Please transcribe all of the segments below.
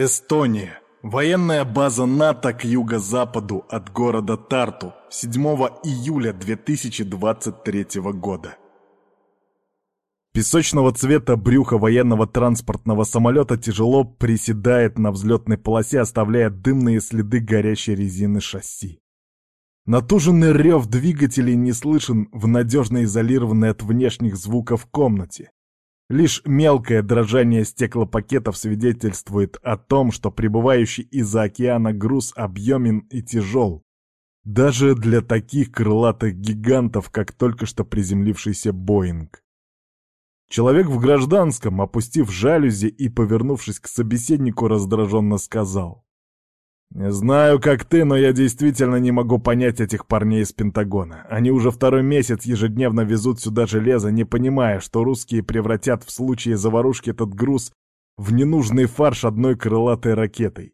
Эстония. Военная база НАТО к юго-западу от города Тарту 7 июля 2023 года. Песочного цвета брюхо военного транспортного самолета тяжело приседает на взлетной полосе, оставляя дымные следы горящей резины шасси. Натуженный рев двигателей не слышен в надежно изолированной от внешних звуков комнате. Лишь мелкое дрожание стеклопакетов свидетельствует о том, что прибывающий из-за океана груз объемен и тяжел. Даже для таких крылатых гигантов, как только что приземлившийся Боинг. Человек в гражданском, опустив жалюзи и повернувшись к собеседнику, раздраженно сказал. «Не знаю, как ты, но я действительно не могу понять этих парней из Пентагона. Они уже второй месяц ежедневно везут сюда железо, не понимая, что русские превратят в случае заварушки этот груз в ненужный фарш одной крылатой ракетой.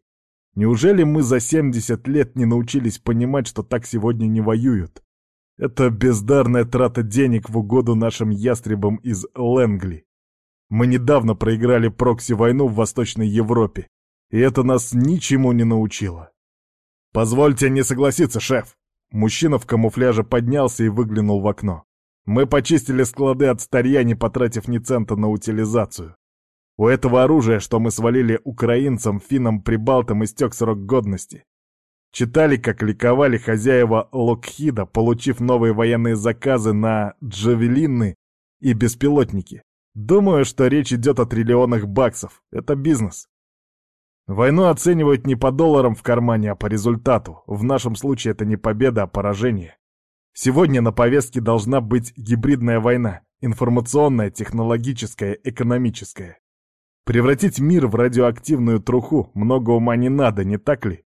Неужели мы за 70 лет не научились понимать, что так сегодня не воюют? Это бездарная трата денег в угоду нашим ястребам из Лэнгли. Мы недавно проиграли прокси-войну в Восточной Европе, и это нас ничему не научило. «Позвольте не согласиться, шеф!» Мужчина в камуфляже поднялся и выглянул в окно. «Мы почистили склады от старья, не потратив ни цента на утилизацию. У этого оружия, что мы свалили украинцам, финнам, прибалтам, истек срок годности. Читали, как ликовали хозяева Локхида, получив новые военные заказы на джавелины и беспилотники. Думаю, что речь идет о триллионах баксов. Это бизнес. Войну оценивают не по долларам в кармане, а по результату. В нашем случае это не победа, а поражение. Сегодня на повестке должна быть гибридная война. Информационная, технологическая, экономическая. Превратить мир в радиоактивную труху много ума не надо, не так ли?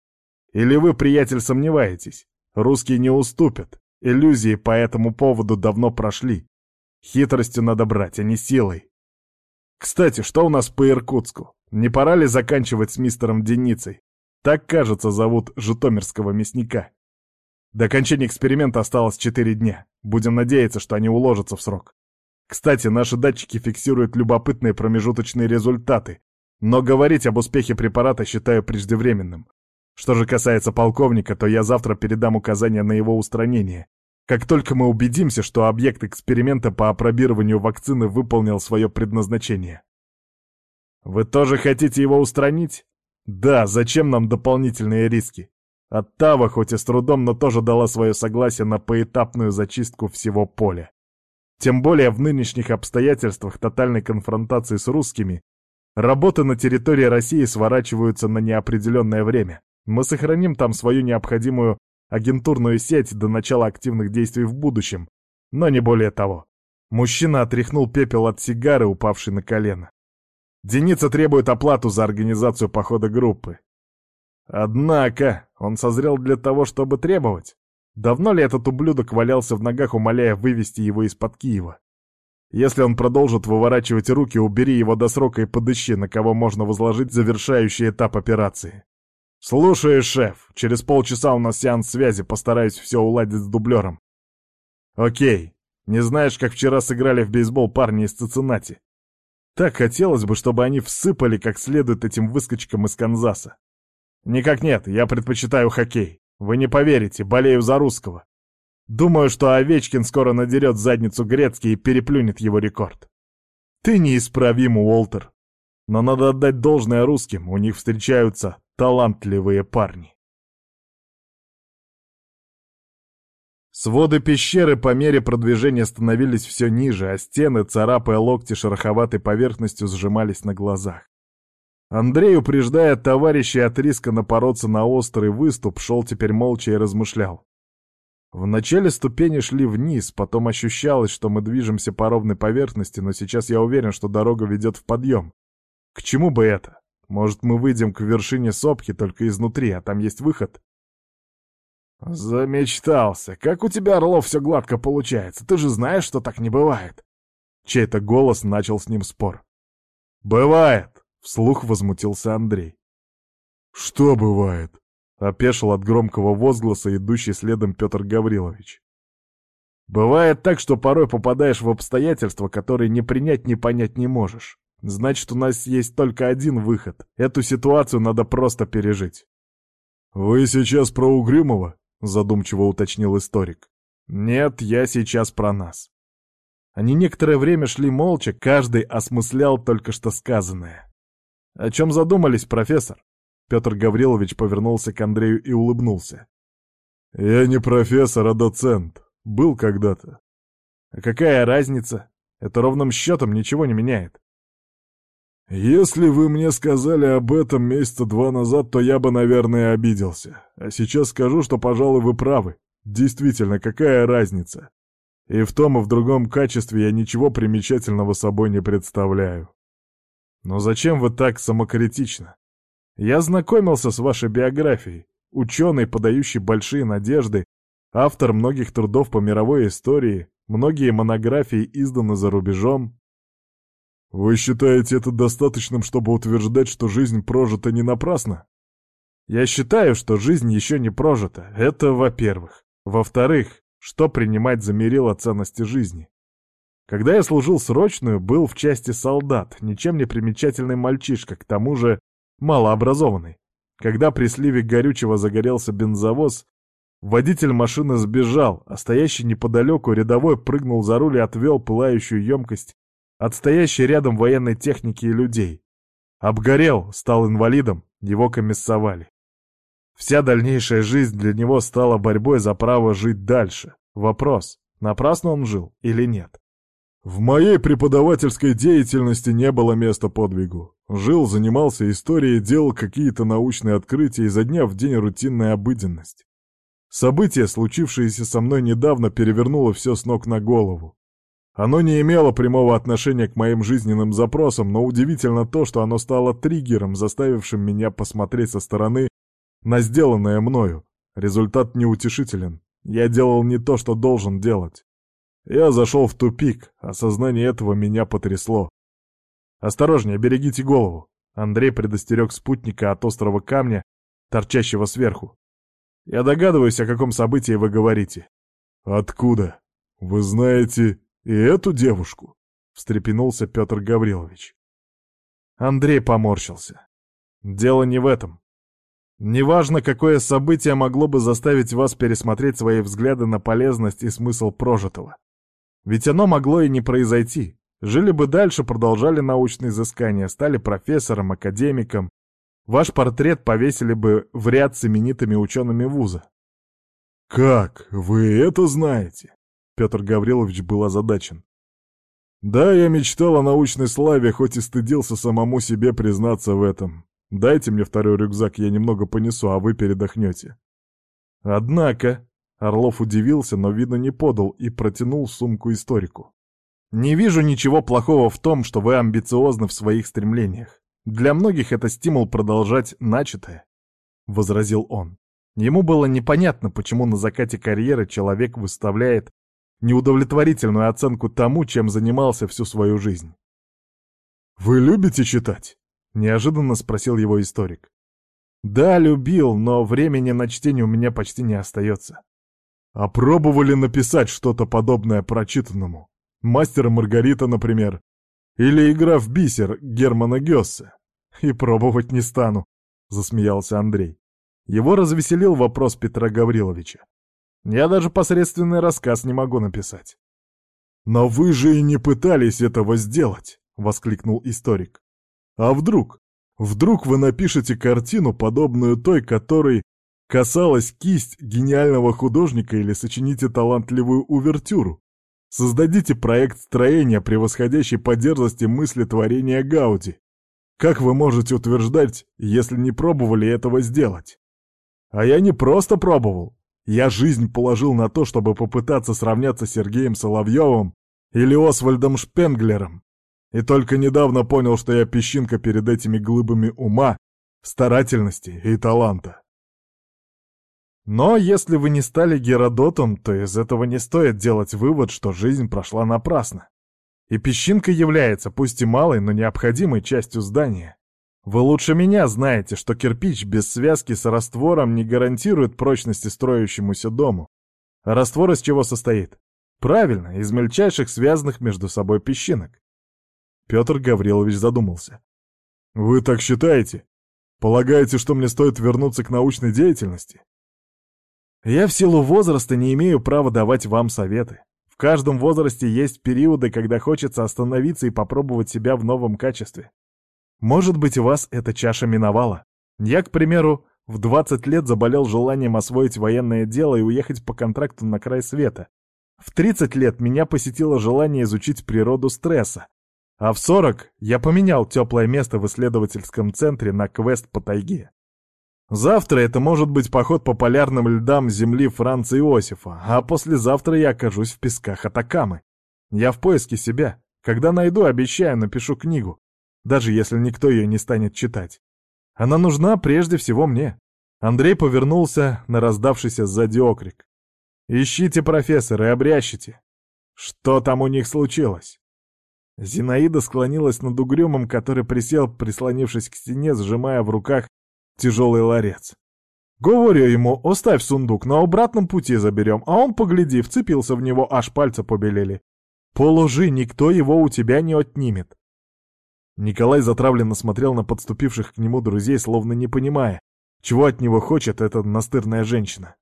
Или вы, приятель, сомневаетесь? Русские не уступят. Иллюзии по этому поводу давно прошли. Хитростью надо брать, а не силой. Кстати, что у нас по Иркутску? Не пора ли заканчивать с мистером Деницей? Так, кажется, зовут житомирского мясника. До окончания эксперимента осталось 4 дня. Будем надеяться, что они уложатся в срок. Кстати, наши датчики фиксируют любопытные промежуточные результаты, но говорить об успехе препарата считаю преждевременным. Что же касается полковника, то я завтра передам указания на его устранение. Как только мы убедимся, что объект эксперимента по опробированию вакцины выполнил свое предназначение. Вы тоже хотите его устранить? Да, зачем нам дополнительные риски? Оттава, хоть и с трудом, но тоже дала свое согласие на поэтапную зачистку всего поля. Тем более в нынешних обстоятельствах тотальной конфронтации с русскими работы на территории России сворачиваются на неопределенное время. Мы сохраним там свою необходимую агентурную сеть до начала активных действий в будущем, но не более того. Мужчина отряхнул пепел от сигары, упавшей на колено. Деница требует оплату за организацию похода группы. Однако он созрел для того, чтобы требовать. Давно ли этот ублюдок валялся в ногах, умоляя вывести его из-под Киева? Если он продолжит выворачивать руки, убери его до срока и подыщи, на кого можно возложить завершающий этап операции. «Слушаю, шеф. Через полчаса у нас сеанс связи, постараюсь все уладить с дублером». «Окей. Не знаешь, как вчера сыграли в бейсбол парни из Цициннати? Так хотелось бы, чтобы они всыпали как следует этим выскочкам из Канзаса. Никак нет, я предпочитаю хоккей. Вы не поверите, болею за русского. Думаю, что Овечкин скоро надерет задницу Грецкий и переплюнет его рекорд. Ты неисправим, Уолтер. Но надо отдать должное русским, у них встречаются талантливые парни. Своды пещеры по мере продвижения становились все ниже, а стены, царапая локти шероховатой поверхностью, сжимались на глазах. Андрей, упреждая товарищей от риска напороться на острый выступ, шел теперь молча и размышлял. Вначале ступени шли вниз, потом ощущалось, что мы движемся по ровной поверхности, но сейчас я уверен, что дорога ведет в подъем. К чему бы это? Может, мы выйдем к вершине сопки только изнутри, а там есть выход? «Замечтался. Как у тебя, Орлов, все гладко получается? Ты же знаешь, что так не бывает». Чей-то голос начал с ним спор. «Бывает!» — вслух возмутился Андрей. «Что бывает?» — опешил от громкого возгласа идущий следом Петр Гаврилович. «Бывает так, что порой попадаешь в обстоятельства, которые не принять, не понять не можешь. Значит, у нас есть только один выход. Эту ситуацию надо просто пережить. «Вы сейчас про Угрюмова?» — задумчиво уточнил историк. «Нет, я сейчас про нас». Они некоторое время шли молча, каждый осмыслял только что сказанное. «О чем задумались, профессор?» Петр Гаврилович повернулся к Андрею и улыбнулся. «Я не профессор, а доцент. Был когда-то». «А какая разница? Это ровным счетом ничего не меняет». «Если вы мне сказали об этом месяца два назад, то я бы, наверное, обиделся. А сейчас скажу, что, пожалуй, вы правы. Действительно, какая разница? И в том и в другом качестве я ничего примечательного собой не представляю. Но зачем вы так самокритично? Я знакомился с вашей биографией. Ученый, подающий большие надежды, автор многих трудов по мировой истории, многие монографии изданы за рубежом. Вы считаете это достаточным, чтобы утверждать, что жизнь прожита не напрасно? Я считаю, что жизнь еще не прожита. Это во-первых. Во-вторых, что принимать за мерило ценности жизни? Когда я служил срочную, был в части солдат, ничем не примечательный мальчишка, к тому же малообразованный. Когда при сливе горючего загорелся бензовоз, водитель машины сбежал, а стоящий неподалеку рядовой прыгнул за руль и отвел пылающую емкость от стоящей рядом военной техники и людей. Обгорел, стал инвалидом, его комиссовали. Вся дальнейшая жизнь для него стала борьбой за право жить дальше. Вопрос, напрасно он жил или нет? В моей преподавательской деятельности не было места подвигу. Жил, занимался историей, делал какие-то научные открытия, изо дня в день рутинная обыденность. Событие, случившееся со мной недавно, перевернуло все с ног на голову. Оно не имело прямого отношения к моим жизненным запросам, но удивительно то, что оно стало триггером, заставившим меня посмотреть со стороны на сделанное мною. Результат неутешителен. Я делал не то, что должен делать. Я зашел в тупик, осознание этого меня потрясло. «Осторожнее, берегите голову!» Андрей предостерег спутника от острого камня, торчащего сверху. «Я догадываюсь, о каком событии вы говорите». «Откуда? Вы знаете и эту девушку?» — встрепенулся Петр Гаврилович. Андрей поморщился. «Дело не в этом. Неважно, какое событие могло бы заставить вас пересмотреть свои взгляды на полезность и смысл прожитого. Ведь оно могло и не произойти. Жили бы дальше, продолжали научные изыскания, стали профессором, академиком. Ваш портрет повесили бы в ряд с именитыми учеными вуза. «Как? Вы это знаете?» Петр Гаврилович был озадачен. «Да, я мечтал о научной славе, хоть и стыдился самому себе признаться в этом. Дайте мне второй рюкзак, я немного понесу, а вы передохнете». Однако, Орлов удивился, но видно не подал и протянул сумку историку. «Не вижу ничего плохого в том, что вы амбициозны в своих стремлениях. Для многих это стимул продолжать начатое», — возразил он. Ему было непонятно, почему на закате карьеры человек выставляет неудовлетворительную оценку тому, чем занимался всю свою жизнь. «Вы любите читать?» Неожиданно спросил его историк. Да, любил, но времени на чтение у меня почти не остается. А пробовали написать что-то подобное прочитанному? Мастера Маргарита, например. Или игра в бисер Германа Гессе. И пробовать не стану, засмеялся Андрей. Его развеселил вопрос Петра Гавриловича. Я даже посредственный рассказ не могу написать. «Но вы же и не пытались этого сделать!» — воскликнул историк. А вдруг? Вдруг вы напишете картину, подобную той, которой касалась кисть гениального художника или сочините талантливую увертюру? Создадите проект строения, превосходящий по дерзости мысли творения Гауди. Как вы можете утверждать, если не пробовали этого сделать? А я не просто пробовал. Я жизнь положил на то, чтобы попытаться сравняться с Сергеем Соловьевым или Освальдом Шпенглером. И только недавно понял, что я песчинка перед этими глыбами ума, старательности и таланта. Но если вы не стали Геродотом, то из этого не стоит делать вывод, что жизнь прошла напрасно. И песчинка является, пусть и малой, но необходимой частью здания. Вы лучше меня знаете, что кирпич без связки с раствором не гарантирует прочности строящемуся дому. Раствор из чего состоит? Правильно, из мельчайших связанных между собой песчинок. Петр Гаврилович задумался. «Вы так считаете? Полагаете, что мне стоит вернуться к научной деятельности?» «Я в силу возраста не имею права давать вам советы. В каждом возрасте есть периоды, когда хочется остановиться и попробовать себя в новом качестве. Может быть, вас эта чаша миновала. Я, к примеру, в 20 лет заболел желанием освоить военное дело и уехать по контракту на край света. В 30 лет меня посетило желание изучить природу стресса. А в 40 я поменял теплое место в исследовательском центре на квест по тайге. Завтра это может быть поход по полярным льдам земли Франца Иосифа, а послезавтра я окажусь в песках Атакамы. Я в поиске себя. Когда найду, обещаю, напишу книгу, даже если никто ее не станет читать. Она нужна прежде всего мне. Андрей повернулся на раздавшийся сзади окрик. «Ищите профессора и обрящите!» «Что там у них случилось?» Зинаида склонилась над угрюмом, который присел, прислонившись к стене, сжимая в руках тяжелый ларец. Говорю ему, оставь сундук, на обратном пути заберем, а он, погляди, вцепился в него, аж пальцы побелели. Положи, никто его у тебя не отнимет. Николай затравленно смотрел на подступивших к нему друзей, словно не понимая, чего от него хочет эта настырная женщина.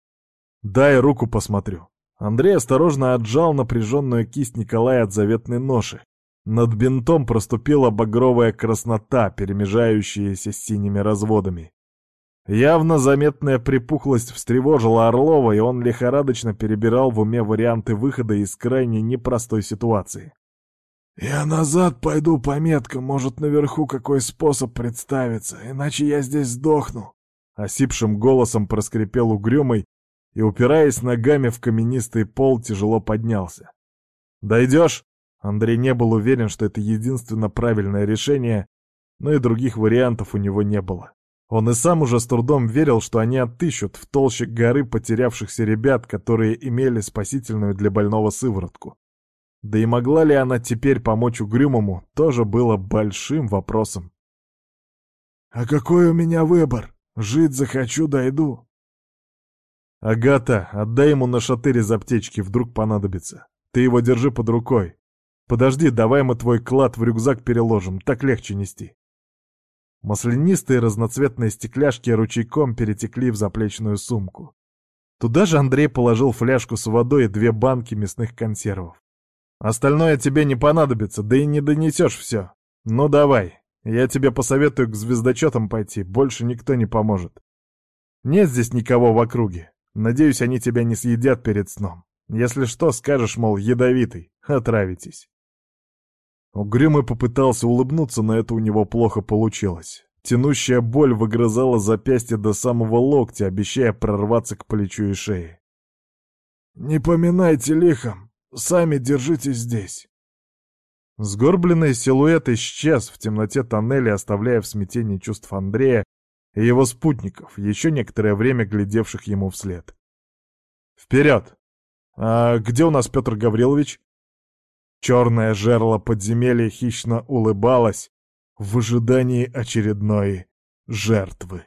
«Дай руку посмотрю». Андрей осторожно отжал напряженную кисть Николая от заветной ноши. Над бинтом проступила багровая краснота, перемежающаяся с синими разводами. Явно заметная припухлость встревожила Орлова, и он лихорадочно перебирал в уме варианты выхода из крайне непростой ситуации. «Я назад пойду по меткам, может, наверху какой способ представится, иначе я здесь сдохну», — осипшим голосом проскрипел угрюмый и, упираясь ногами в каменистый пол, тяжело поднялся. «Дойдешь?» Андрей не был уверен, что это единственно правильное решение, но и других вариантов у него не было. Он и сам уже с трудом верил, что они отыщут в толще горы потерявшихся ребят, которые имели спасительную для больного сыворотку. Да и могла ли она теперь помочь Угрюмому, тоже было большим вопросом. «А какой у меня выбор? Жить захочу, дойду». «Агата, отдай ему на шатырь из аптечки, вдруг понадобится. Ты его держи под рукой. Подожди, давай мы твой клад в рюкзак переложим, так легче нести». Маслянистые разноцветные стекляшки ручейком перетекли в заплечную сумку. Туда же Андрей положил фляжку с водой и две банки мясных консервов. «Остальное тебе не понадобится, да и не донесешь все. Ну давай, я тебе посоветую к звездочетам пойти, больше никто не поможет. Нет здесь никого в округе. Надеюсь, они тебя не съедят перед сном. Если что, скажешь, мол, ядовитый, отравитесь». Угрюмый попытался улыбнуться, но это у него плохо получилось. Тянущая боль выгрызала запястье до самого локтя, обещая прорваться к плечу и шее. «Не поминайте лихом, сами держитесь здесь». Сгорбленный силуэт исчез в темноте тоннеля, оставляя в смятении чувств Андрея и его спутников, еще некоторое время глядевших ему вслед. «Вперед! А где у нас Петр Гаврилович?» Черное жерло подземелья хищно улыбалось в ожидании очередной жертвы.